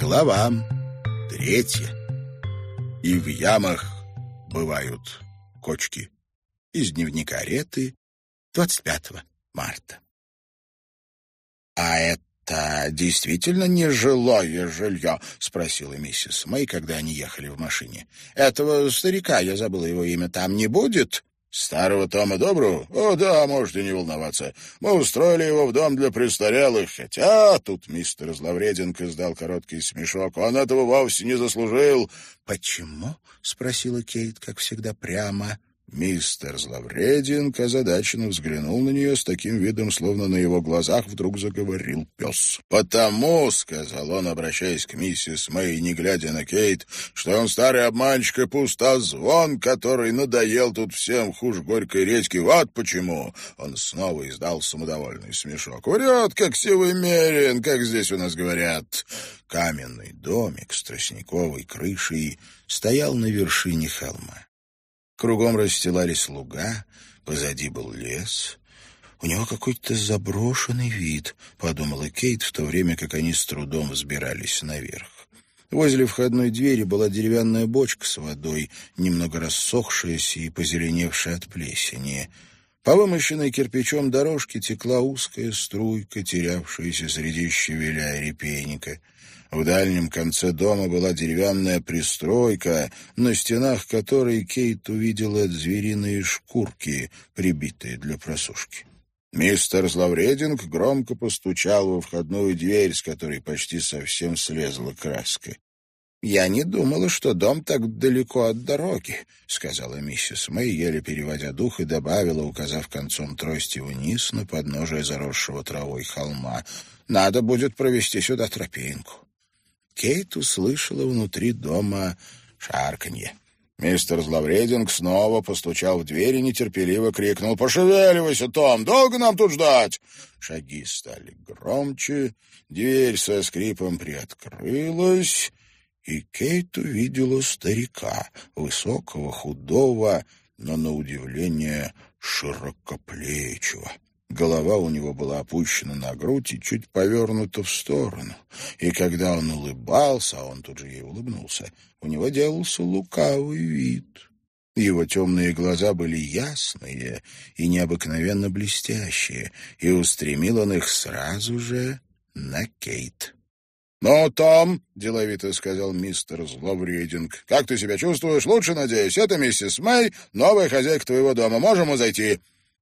Глава третья. И в ямах бывают кочки. Из дневника Реты 25 марта. «А это действительно не жилое жилье?» — спросила миссис Мэй, когда они ехали в машине. «Этого старика, я забыла его имя, там не будет?» «Старого Тома Добру? О, да, можете не волноваться. Мы устроили его в дом для престарелых, хотя...» Тут мистер Зловреденко издал короткий смешок. «Он этого вовсе не заслужил». «Почему?» — спросила Кейт, как всегда, прямо. Мистер Зловрединг озадаченно взглянул на нее с таким видом, словно на его глазах вдруг заговорил пес. «Потому, — сказал он, обращаясь к миссис Мэй, не глядя на Кейт, — что он старый обманщик и пустозвон, который надоел тут всем хуже горькой редьки. Вот почему!» Он снова издал самодовольный смешок. «Врет, как сивый мерин, как здесь у нас говорят!» Каменный домик с тростниковой крышей стоял на вершине холма. Кругом расстилались луга, позади был лес. «У него какой-то заброшенный вид», — подумала Кейт, в то время как они с трудом взбирались наверх. Возле входной двери была деревянная бочка с водой, немного рассохшаяся и позеленевшая от плесени. По вымощенной кирпичом дорожке текла узкая струйка, терявшаяся среди щавеля и репейника — в дальнем конце дома была деревянная пристройка, на стенах которой Кейт увидела звериные шкурки, прибитые для просушки. Мистер Зловрединг громко постучал во входную дверь, с которой почти совсем слезла краска. «Я не думала, что дом так далеко от дороги», — сказала миссис Мэй, еле переводя дух, и добавила, указав концом трости вниз на подножие заросшего травой холма. «Надо будет провести сюда тропинку». Кейт услышала внутри дома шарканье. Мистер Зловрединг снова постучал в дверь и нетерпеливо крикнул «Пошевеливайся, Том! Долго нам тут ждать?» Шаги стали громче, дверь со скрипом приоткрылась, и Кейт увидела старика, высокого, худого, но, на удивление, широкоплечего. Голова у него была опущена на грудь и чуть повернута в сторону. И когда он улыбался, а он тут же ей улыбнулся, у него делался лукавый вид. Его темные глаза были ясные и необыкновенно блестящие, и устремил он их сразу же на Кейт. «Ну, Том», — деловито сказал мистер Зловрединг, — «как ты себя чувствуешь? Лучше, надеюсь. Это миссис Мэй, новая хозяйка твоего дома. Можем мы зайти?»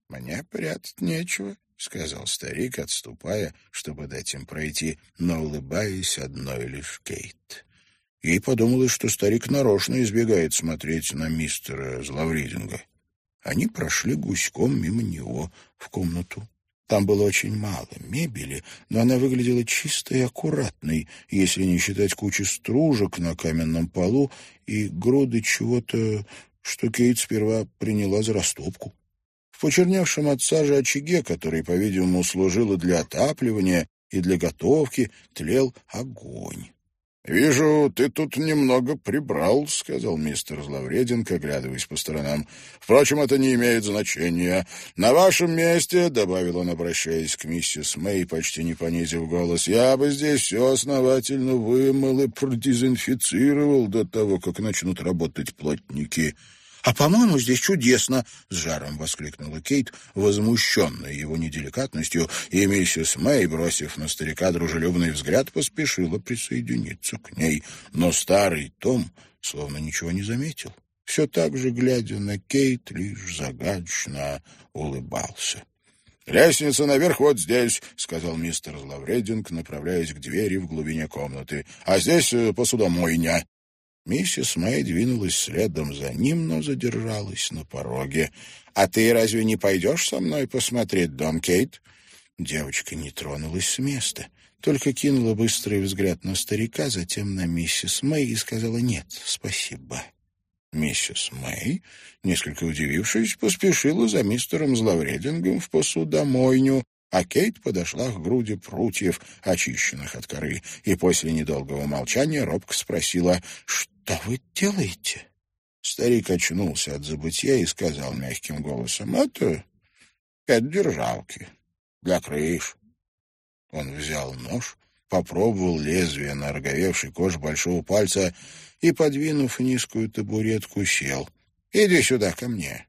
«Мне прятать нечего», — сказал старик, отступая, чтобы дать им пройти, но улыбаясь одной лишь Кейт. Ей подумалось, что старик нарочно избегает смотреть на мистера Зловридинга. Они прошли гуськом мимо него в комнату. Там было очень мало мебели, но она выглядела чистой и аккуратной, если не считать кучи стружек на каменном полу и груды чего-то, что Кейт сперва приняла за растопку. В почерневшем от сажи очаге, который, по-видимому, служил и для отапливания, и для готовки, тлел огонь. «Вижу, ты тут немного прибрал», — сказал мистер Зловрединг, оглядываясь по сторонам. «Впрочем, это не имеет значения. На вашем месте», — добавил он, обращаясь к миссис Мэй, почти не понизив голос, «я бы здесь все основательно вымыл и продезинфицировал до того, как начнут работать плотники». «А, по-моему, здесь чудесно!» — с жаром воскликнула Кейт, возмущенная его неделикатностью, и миссис Мэй, бросив на старика дружелюбный взгляд, поспешила присоединиться к ней. Но старый Том словно ничего не заметил. Все так же, глядя на Кейт, лишь загадочно улыбался. «Лестница наверх вот здесь», — сказал мистер Зловрединг, направляясь к двери в глубине комнаты. «А здесь э, посудомойня». Миссис Мэй двинулась следом за ним, но задержалась на пороге. «А ты разве не пойдешь со мной посмотреть дом, Кейт?» Девочка не тронулась с места, только кинула быстрый взгляд на старика, затем на миссис Мэй и сказала «нет, спасибо». Миссис Мэй, несколько удивившись, поспешила за мистером Зловредингом в посудомойню, а Кейт подошла к груди прутьев, очищенных от коры, и после недолгого молчания робко спросила, «Что вы делаете?» Старик очнулся от забытья и сказал мягким голосом, «Это... держалки для крыш». Он взял нож попробовал лезвие на роговевшей коже большого пальца и, подвинув низкую табуретку, сел. «Иди сюда ко мне.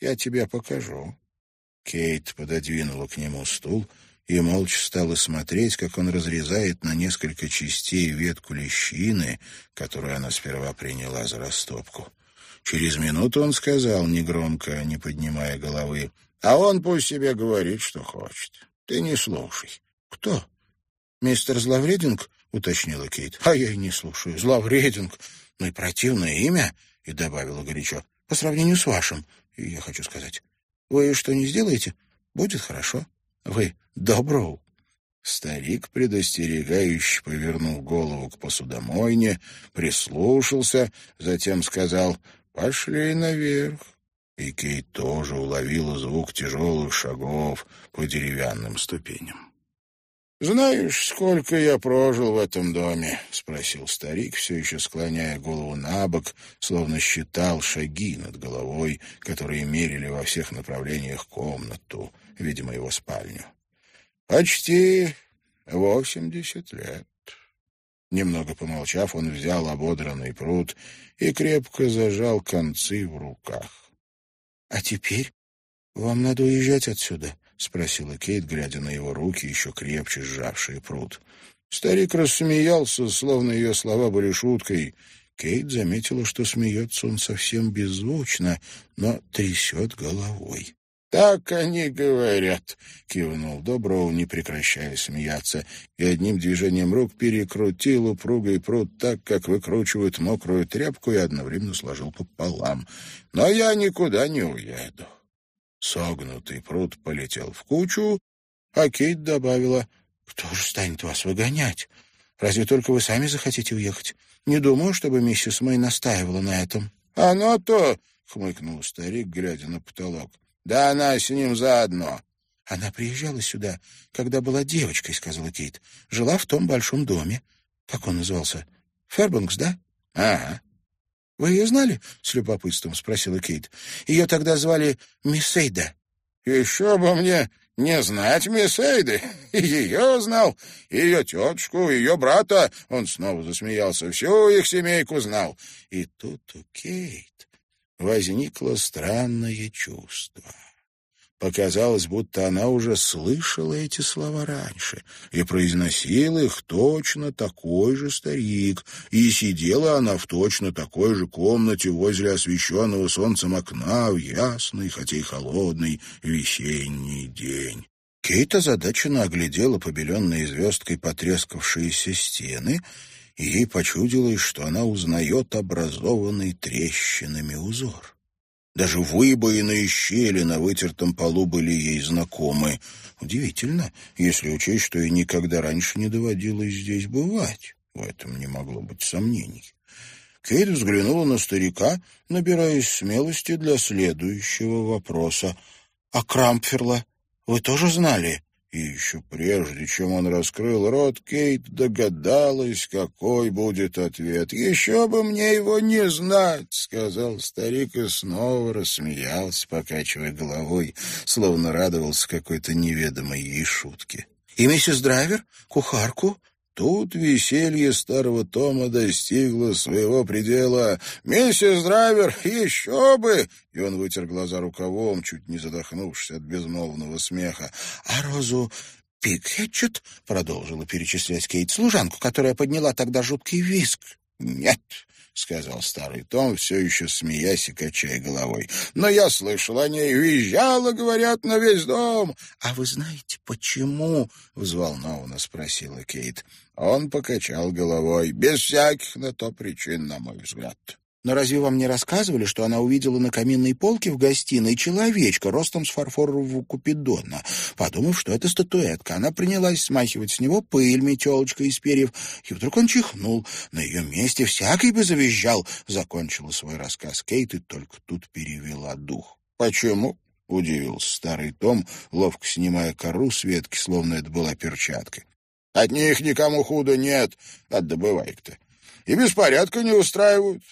Я тебе покажу». Кейт пододвинула к нему стул и молча стала смотреть, как он разрезает на несколько частей ветку лещины, которую она сперва приняла за растопку. Через минуту он сказал, негромко, не поднимая головы, «А он пусть себе говорит, что хочет. Ты не слушай». «Кто?» «Мистер Зловрединг?» — уточнила Кейт. «А я и не слушаю. Зловрединг. Ну и противное имя». И добавила горячо. «По сравнению с вашим, я хочу сказать. Вы что не сделаете? Будет хорошо. Вы добро. Старик, предостерегающе повернул голову к посудомойне, прислушался, затем сказал «Пошли наверх». И Кейт тоже уловила звук тяжелых шагов по деревянным ступеням. «Знаешь, сколько я прожил в этом доме?» — спросил старик, все еще склоняя голову на бок, словно считал шаги над головой, которые мерили во всех направлениях комнату, видимо, его спальню. «Почти восемьдесят лет». Немного помолчав, он взял ободранный пруд и крепко зажал концы в руках. «А теперь вам надо уезжать отсюда», — спросила Кейт, глядя на его руки, еще крепче сжавшие пруд. Старик рассмеялся, словно ее слова были шуткой. Кейт заметила, что смеется он совсем беззвучно, но трясет головой. «Так они говорят», — кивнул Доброу, не прекращая смеяться, и одним движением рук перекрутил упругой пруд так, как выкручивают мокрую тряпку, и одновременно сложил пополам. «Но я никуда не уеду. Согнутый пруд полетел в кучу, а Кейт добавила, «Кто же станет вас выгонять? Разве только вы сами захотите уехать? Не думаю, чтобы миссис Мэй настаивала на этом». «Оно-то!» — хмыкнул старик, глядя на потолок. «Да она с ним заодно». «Она приезжала сюда, когда была девочкой», — сказала Кейт. «Жила в том большом доме. Как он назывался? Фербанкс, да?» «Ага. «Вы ее знали?» — с любопытством спросила Кейт. «Ее тогда звали Мисс Эйда». «Еще бы мне не знать мисс Эйды. Ее знал, ее тетушку, ее брата». Он снова засмеялся. «Всю их семейку знал». И тут у Кейт возникло странное чувство. Показалось, будто она уже слышала эти слова раньше, и произносил их точно такой же старик, и сидела она в точно такой же комнате возле освещенного солнцем окна в ясный, хотя и холодный, весенний день. Кейт озадаченно оглядела побеленные звездкой потрескавшиеся стены, и ей почудилось, что она узнает образованный трещинами узор. Даже выбоины и щели на вытертом полу были ей знакомы. Удивительно, если учесть, что ей никогда раньше не доводилось здесь бывать. В этом не могло быть сомнений. Кейт взглянула на старика, набираясь смелости для следующего вопроса. «А Крампферла вы тоже знали?» И еще прежде, чем он раскрыл рот, Кейт догадалась, какой будет ответ. «Еще бы мне его не знать», — сказал старик и снова рассмеялся, покачивая головой, словно радовался какой-то неведомой ей шутке. «И миссис Драйвер? Кухарку? Тут веселье старого Тома достигло своего предела. «Миссис Драйвер, еще бы!» И он вытер глаза рукавом, чуть не задохнувшись от безмолвного смеха. «А Розу Пикхетчет?» — продолжила перечислять Кейт, служанку, которая подняла тогда жуткий виск. «Нет», — сказал старый Том, все еще смеясь и качая головой. «Но я слышал о ней, визжала, говорят, на весь дом». «А вы знаете, почему?» — взволнованно спросила Кейт. Он покачал головой. «Без всяких на то причин, на мой взгляд». Но разве вам не рассказывали, что она увидела на каминной полке в гостиной человечка ростом с фарфорового купидона? Подумав, что это статуэтка, она принялась смахивать с него пыль метелочкой из перьев, и вдруг он чихнул. На ее месте всякий бы завизжал. Закончила свой рассказ Кейт и только тут перевела дух. «Почему?» — удивился старый Том, ловко снимая кору с ветки, словно это была перчатка. «От них никому худо нет, от добывайок-то. И беспорядка не устраивают.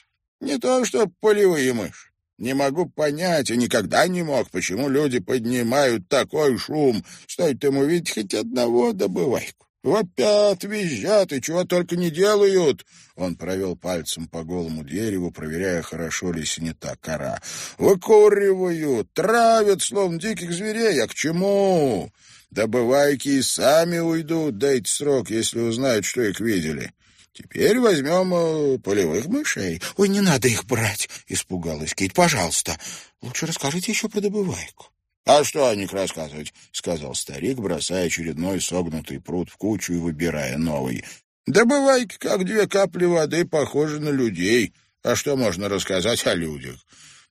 Не то что полевые мыши. Не могу понять и никогда не мог, почему люди поднимают такой шум. Стоит ему видеть хоть одного добывайку. Вопят, визжат и чего только не делают. Он провел пальцем по голому дереву, проверяя, хорошо ли снята кора. Выкуривают, травят, словно диких зверей. А к чему? Добывайки и сами уйдут, дайте срок, если узнают, что их видели. Теперь возьмем э, полевых мышей. — Ой, не надо их брать, — испугалась Кейт. — Пожалуйста, лучше расскажите еще про добывайку. — А что о них рассказывать? — сказал старик, бросая очередной согнутый пруд в кучу и выбирая новый. — Добывайки, как две капли воды, похожи на людей. А что можно рассказать о людях?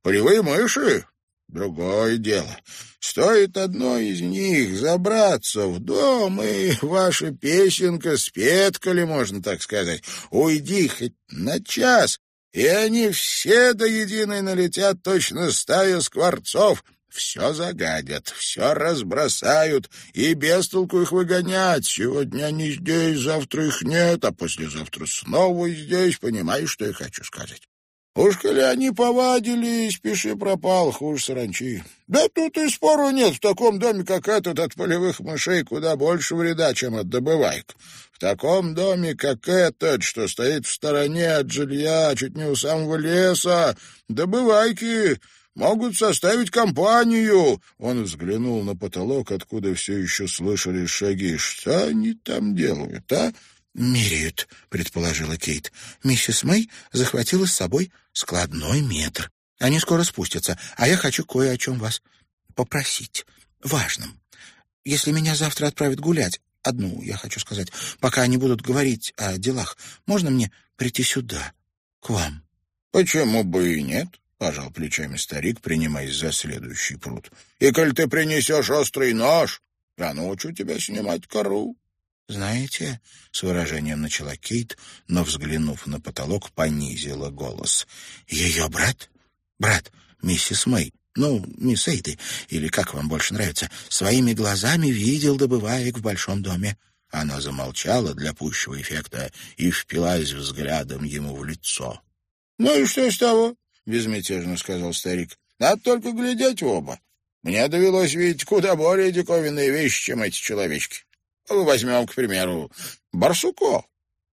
Полевые мыши Другое дело. Стоит одной из них забраться в дом, и ваша песенка спеткали, можно так сказать. Уйди хоть на час, и они все до единой налетят точно стая скворцов. Все загадят, все разбросают, и без толку их выгонять. Сегодня они здесь, завтра их нет, а послезавтра снова здесь. Понимаешь, что я хочу сказать? Уж коли они повадились, пиши пропал, хуже саранчи. Да тут и спору нет, в таком доме, как этот, от полевых мышей куда больше вреда, чем от добывайк. В таком доме, как этот, что стоит в стороне от жилья, чуть не у самого леса, добывайки могут составить компанию. Он взглянул на потолок, откуда все еще слышали шаги. Что они там делают, а? «Меряют», — предположила Кейт. «Миссис Мэй захватила с собой складной метр. Они скоро спустятся, а я хочу кое о чем вас попросить. Важным. Если меня завтра отправят гулять, одну, я хочу сказать, пока они будут говорить о делах, можно мне прийти сюда, к вам?» «Почему бы и нет?» — пожал плечами старик, принимаясь за следующий пруд. «И коль ты принесешь острый нож, я научу тебя снимать кору». «Знаете...» — с выражением начала Кейт, но, взглянув на потолок, понизила голос. «Ее брат? Брат, миссис Мэй, ну, мисс Эйды, или как вам больше нравится, своими глазами видел добываек в большом доме». Она замолчала для пущего эффекта и впилась взглядом ему в лицо. «Ну и что с того?» — безмятежно сказал старик. «Надо только глядеть в оба. Мне довелось видеть куда более диковинные вещи, чем эти человечки. Возьмем, к примеру, барсуко.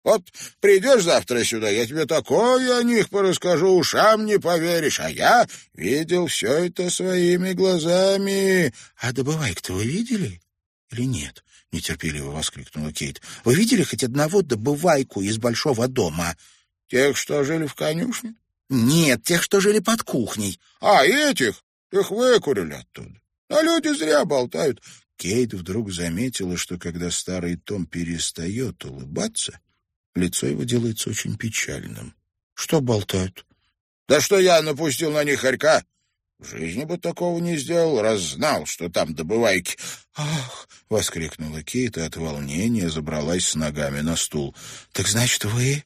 Вот придешь завтра сюда, я тебе такое о них порасскажу, ушам не поверишь, а я видел все это своими глазами. — А добывайк-то вы видели или нет? — нетерпеливо воскликнула Кейт. — Вы видели хоть одного добывайку из большого дома? — Тех, что жили в конюшне? — Нет, тех, что жили под кухней. — А, этих? Их выкурили оттуда. А люди зря болтают. Кейт вдруг заметила, что когда старый Том перестает улыбаться, лицо его делается очень печальным. «Что болтают?» «Да что я напустил на них хорька? В жизни бы такого не сделал, раз знал, что там добывайки». «Ах!» — воскликнула Кейт и от волнения забралась с ногами на стул. «Так значит, вы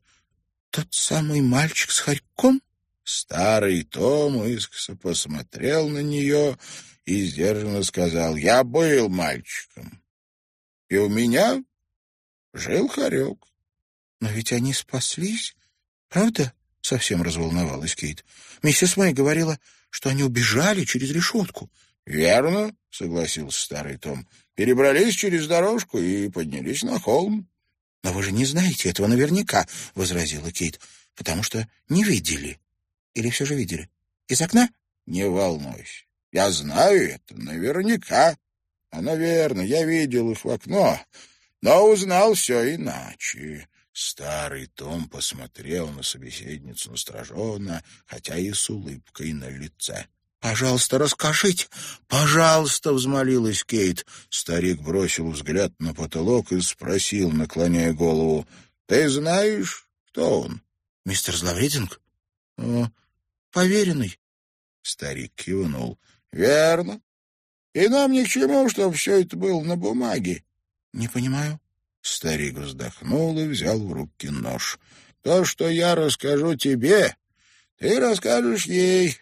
тот самый мальчик с хорьком?» Старый Том искоса посмотрел на нее и сдержанно сказал, «Я был мальчиком, и у меня жил хорек». «Но ведь они спаслись, правда?» — совсем разволновалась Кейт. «Миссис Мэй говорила, что они убежали через решетку». «Верно», — согласился старый Том. «Перебрались через дорожку и поднялись на холм». «Но вы же не знаете этого наверняка», — возразила Кейт, «потому что не видели. Или все же видели? Из окна?» «Не волнуйся. Я знаю это наверняка. А, наверное, я видел их в окно, но узнал все иначе. Старый Том посмотрел на собеседницу настороженно, хотя и с улыбкой на лице. «Пожалуйста, расскажите! Пожалуйста!» — взмолилась Кейт. Старик бросил взгляд на потолок и спросил, наклоняя голову. «Ты знаешь, кто он?» «Мистер Зловрединг?» «Поверенный». Старик кивнул. Верно. И нам ни к чему, чтобы все это было на бумаге. Не понимаю. Старик вздохнул и взял в руки нож. То, что я расскажу тебе, ты расскажешь ей.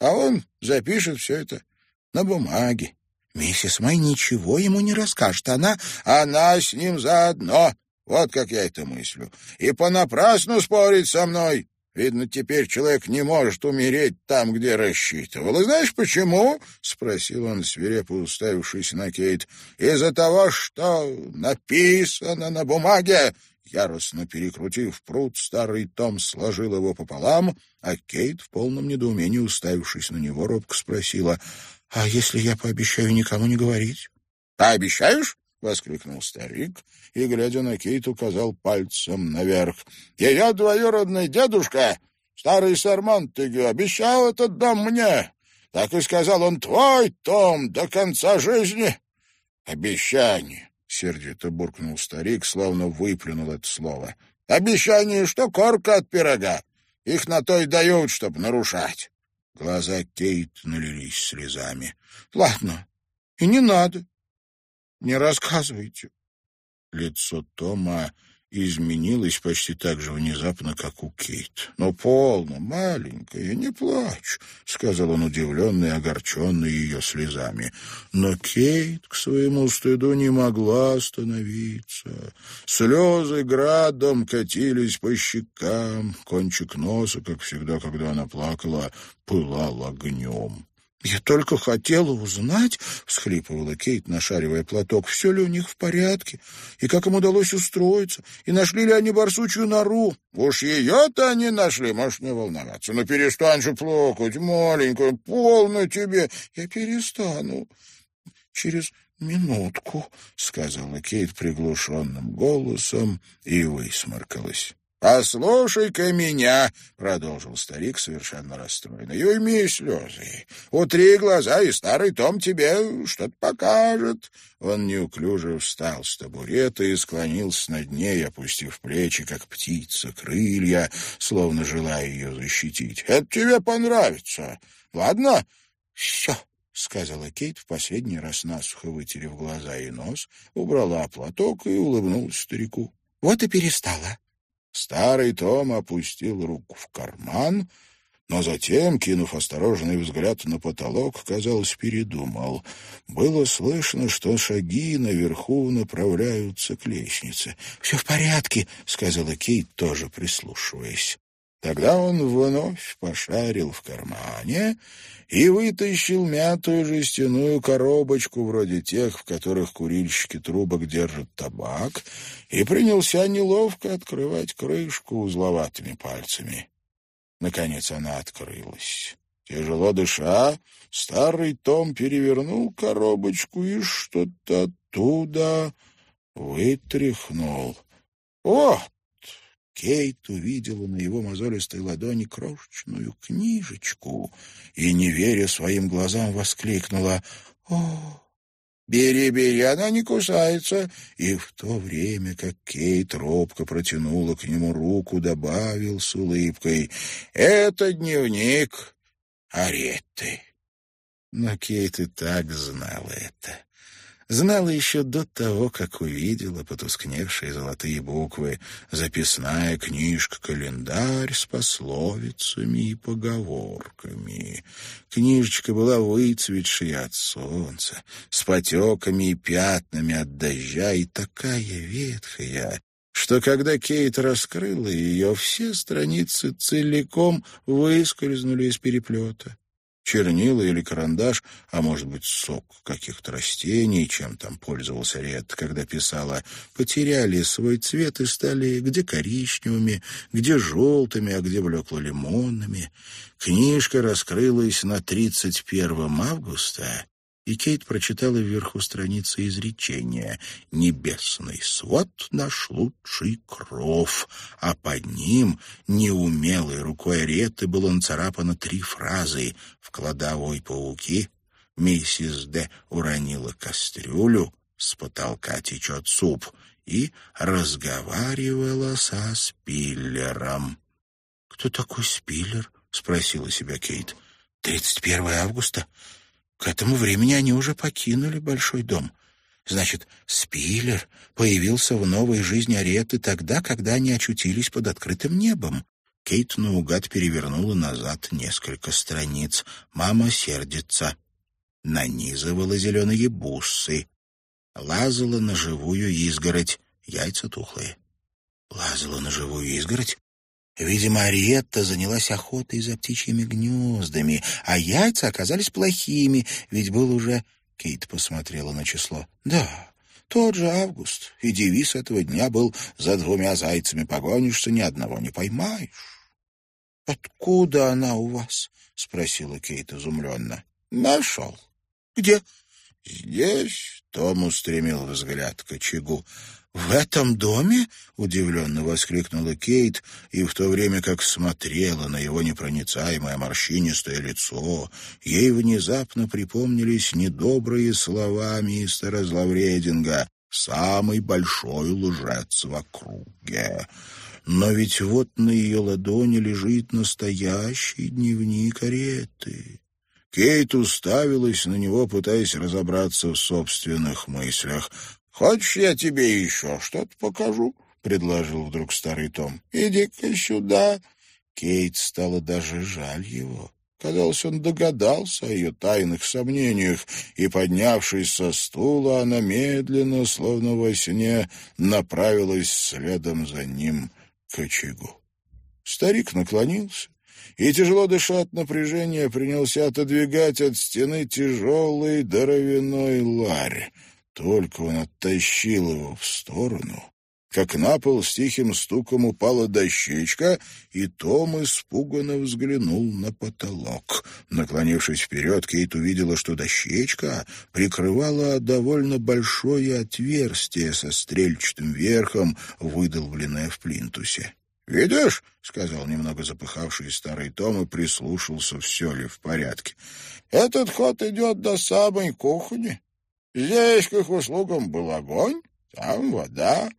А он запишет все это на бумаге. Миссис Мэй ничего ему не расскажет. Она... Она с ним заодно. Вот как я это мыслю. И понапрасну спорить со мной. Видно, теперь человек не может умереть там, где рассчитывал. И знаешь почему? — спросил он, свирепо уставившись на Кейт. — Из-за того, что написано на бумаге. Яростно перекрутив пруд, старый Том сложил его пополам, а Кейт в полном недоумении, уставившись на него, робко спросила, «А если я пообещаю никому не говорить?» «Пообещаешь?» — воскликнул старик и, глядя на Кейт, указал пальцем наверх. «Ее двоюродный дедушка, старый сэр Монтегю, обещал этот дом мне. Так и сказал он, твой, Том, до конца жизни. Обещание. — сердито буркнул старик, словно выплюнул это слово. «Обещание, что корка от пирога. Их на то и дают, чтобы нарушать». Глаза Кейт налились слезами. «Ладно, и не надо. Не рассказывайте». Лицо Тома изменилась почти так же внезапно, как у Кейт. «Но полно, маленькая, не плачь», — сказал он удивленный огорченный ее слезами. Но Кейт к своему стыду не могла остановиться. Слезы градом катились по щекам, кончик носа, как всегда, когда она плакала, пылал огнем. «Я только хотела узнать», — всхлипывала Кейт, нашаривая платок, «все ли у них в порядке, и как им удалось устроиться, и нашли ли они барсучью нору». «Уж ее-то они нашли, можешь не волноваться. Но перестань же плакать, маленькая, полно тебе». «Я перестану через минутку», — сказала Кейт приглушенным голосом и высморкалась. «Послушай-ка меня», — продолжил старик совершенно «и уйми слезы. Утри глаза, и старый Том тебе что-то покажет». Он неуклюже встал с табурета и склонился над ней, опустив плечи, как птица, крылья, словно желая ее защитить. «Это тебе понравится. Ладно?» «Все», — сказала Кейт, в последний раз насухо вытерев глаза и нос, убрала платок и улыбнулась старику. «Вот и перестала». Старый Том опустил руку в карман, но затем, кинув осторожный взгляд на потолок, казалось, передумал. Было слышно, что шаги наверху направляются к лестнице. «Все в порядке», — сказала Кейт, тоже прислушиваясь. Тогда он вновь пошарил в кармане и вытащил мятую жестяную коробочку, вроде тех, в которых курильщики трубок держат табак, и принялся неловко открывать крышку узловатыми пальцами. Наконец она открылась. Тяжело дыша, старый Том перевернул коробочку и что-то оттуда вытряхнул. «Вот!» Кейт увидела на его мозолистой ладони крошечную книжечку и, не веря своим глазам, воскликнула «О, бери, бери, она не кусается!» И в то время, как Кейт робко протянула к нему руку, добавил с улыбкой «Это дневник Аретты». Но Кейт и так знала это знала еще до того, как увидела потускневшие золотые буквы, записная книжка-календарь с пословицами и поговорками. Книжечка была выцветшей от солнца, с потеками и пятнами от дождя, и такая ветхая, что когда Кейт раскрыла ее, все страницы целиком выскользнули из переплета чернила или карандаш, а может быть, сок каких-то растений, чем там пользовался Ред, когда писала, потеряли свой цвет и стали где коричневыми, где желтыми, а где блекло-лимонными. Книжка раскрылась на 31 августа, и Кейт прочитала вверху страницы изречения «Небесный свод наш лучший кров», а под ним неумелой рукой Аретты было нацарапано три фразы «В кладовой пауки», «Миссис Д. уронила кастрюлю», «С потолка течет суп» и разговаривала со Спиллером. «Кто такой Спиллер?» — спросила себя Кейт. «Тридцать первое августа?» К этому времени они уже покинули большой дом. Значит, Спиллер появился в новой жизни Ареты тогда, когда они очутились под открытым небом. Кейт наугад перевернула назад несколько страниц. Мама сердится. Нанизывала зеленые бусы. Лазала на живую изгородь. Яйца тухлые. Лазала на живую изгородь? Видимо, Ариетта занялась охотой за птичьими гнездами, а яйца оказались плохими, ведь был уже... Кейт посмотрела на число. Да, тот же август, и девиз этого дня был «За двумя зайцами погонишься, ни одного не поймаешь». «Откуда она у вас?» — спросила Кейт изумленно. «Нашел». «Где?» «Здесь?» — Том устремил взгляд к очагу. «В этом доме?» — удивленно воскликнула Кейт, и в то время как смотрела на его непроницаемое морщинистое лицо, ей внезапно припомнились недобрые слова мистера Зловрединга «Самый большой лжец в округе». Но ведь вот на ее ладони лежит настоящий дневник Ареты. Кейт уставилась на него, пытаясь разобраться в собственных мыслях. «Хочешь, я тебе еще что-то покажу?» — предложил вдруг старый Том. «Иди-ка сюда». Кейт стало даже жаль его. Казалось, он догадался о ее тайных сомнениях, и, поднявшись со стула, она медленно, словно во сне, направилась следом за ним к очагу. Старик наклонился и, тяжело дыша от напряжения, принялся отодвигать от стены тяжелый дровяной ларь. Только он оттащил его в сторону, как на пол с тихим стуком упала дощечка, и Том испуганно взглянул на потолок. Наклонившись вперед, Кейт увидела, что дощечка прикрывала довольно большое отверстие со стрельчатым верхом, выдолбленное в плинтусе. «Видишь?» — сказал немного запыхавший старый Том и прислушался, все ли в порядке. «Этот ход идет до самой кухни. Здесь к их услугам был огонь, там вода.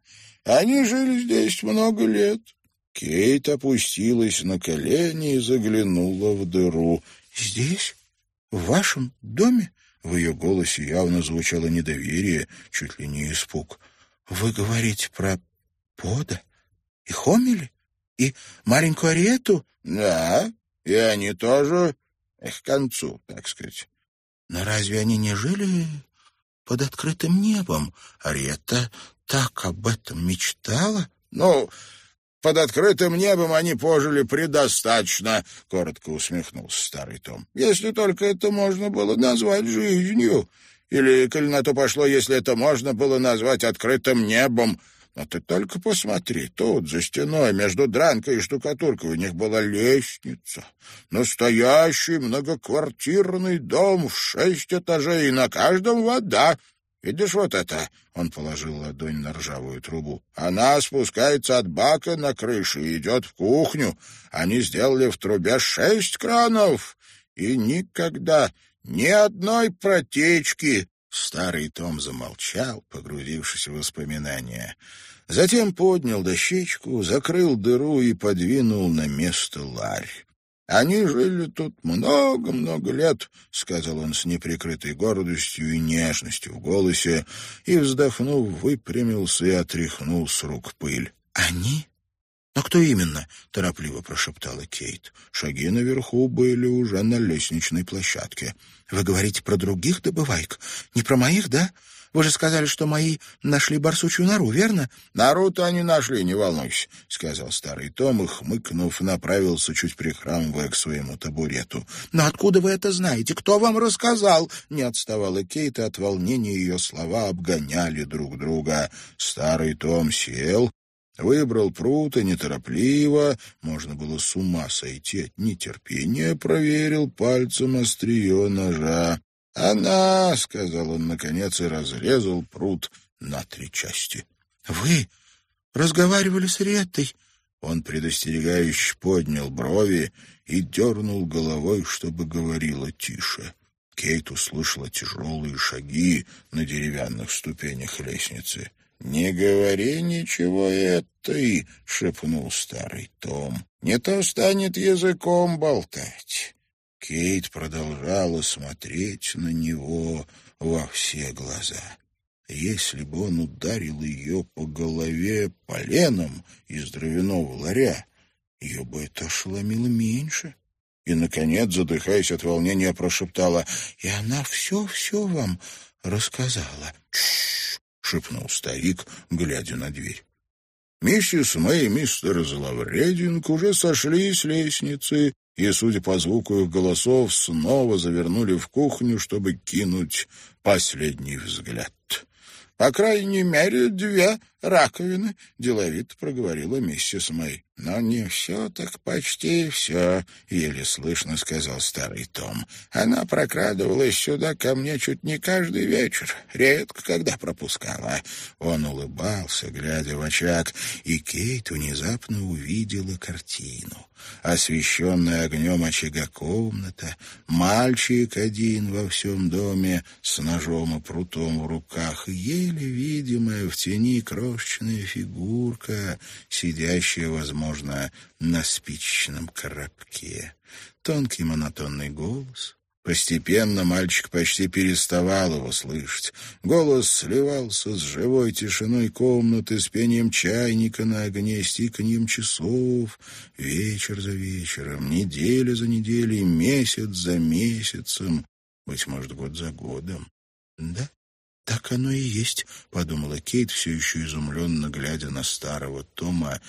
Они жили здесь много лет. Кейт опустилась на колени и заглянула в дыру. «Здесь? В вашем доме?» В ее голосе явно звучало недоверие, чуть ли не испуг. «Вы говорите про Пода и Хомели и маленькую Ариету?» «Да, и они тоже к концу, так сказать». «Но разве они не жили под открытым небом. Ариетта так об этом мечтала. Ну, под открытым небом они пожили предостаточно, — коротко усмехнулся старый Том. Если только это можно было назвать жизнью. Или, коль на то пошло, если это можно было назвать открытым небом. Но ты только посмотри, тут, за стеной, между дранкой и штукатуркой, у них была лестница. Настоящий многоквартирный дом в шесть этажей, и на каждом вода. Видишь вот это?» — он положил ладонь на ржавую трубу. «Она спускается от бака на крыше и идет в кухню. Они сделали в трубе шесть кранов, и никогда ни одной протечки». Старый Том замолчал, погрузившись в воспоминания. Затем поднял дощечку, закрыл дыру и подвинул на место ларь. «Они жили тут много-много лет», — сказал он с неприкрытой гордостью и нежностью в голосе, и, вздохнув, выпрямился и отряхнул с рук пыль. «Они?» «А кто именно?» — торопливо прошептала Кейт. Шаги наверху были уже на лестничной площадке. «Вы говорите про других добывайк? Не про моих, да? Вы же сказали, что мои нашли барсучью нору, верно?» «Нору-то они нашли, не волнуйся», — сказал старый Том и, хмыкнув, направился, чуть прихрамывая к своему табурету. «Но откуда вы это знаете? Кто вам рассказал?» Не отставала Кейт, и от волнения ее слова обгоняли друг друга. Старый Том сел, Выбрал пруд и неторопливо, можно было с ума сойти от нетерпения, проверил пальцем острие ножа. «Она», — сказал он наконец и разрезал пруд на три части. «Вы разговаривали с Реттой?» Он предостерегающе поднял брови и дернул головой, чтобы говорила тише. Кейт услышала тяжелые шаги на деревянных ступенях лестницы. «Не говори ничего этой», — шепнул старый Том. «Не то станет языком болтать». Кейт продолжала смотреть на него во все глаза. Если бы он ударил ее по голове поленом из дровяного ларя, ее бы это ошеломило меньше. И, наконец, задыхаясь от волнения, прошептала, «И она все-все вам рассказала». Шепнул старик, глядя на дверь. Миссис Мэй и мистер Зловрединг уже сошли с лестницы и, судя по звуку их голосов, снова завернули в кухню, чтобы кинуть последний взгляд. «По крайней мере, две раковины», — деловито проговорила миссис Мэй. «Но не все, так почти все», — еле слышно сказал старый Том. «Она прокрадывалась сюда ко мне чуть не каждый вечер, редко когда пропускала». Он улыбался, глядя в очаг, и Кейт внезапно увидела картину. Освещенная огнем очага комната, мальчик один во всем доме с ножом и прутом в руках, еле видимая в тени кровь крошечная фигурка, сидящая, возможно, на спичечном коробке. Тонкий монотонный голос. Постепенно мальчик почти переставал его слышать. Голос сливался с живой тишиной комнаты, с пением чайника на огне, с тиканьем часов, вечер за вечером, неделя за неделей, месяц за месяцем, быть может, год за годом. Да, «Так оно и есть», — подумала Кейт, все еще изумленно глядя на старого Тома,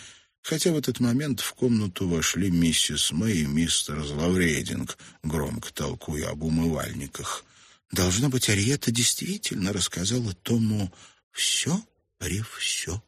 хотя в этот момент в комнату вошли миссис Мэй и мистер Зловрединг, громко толкуя об умывальниках. Должно быть, Ариета действительно рассказала Тому все при все.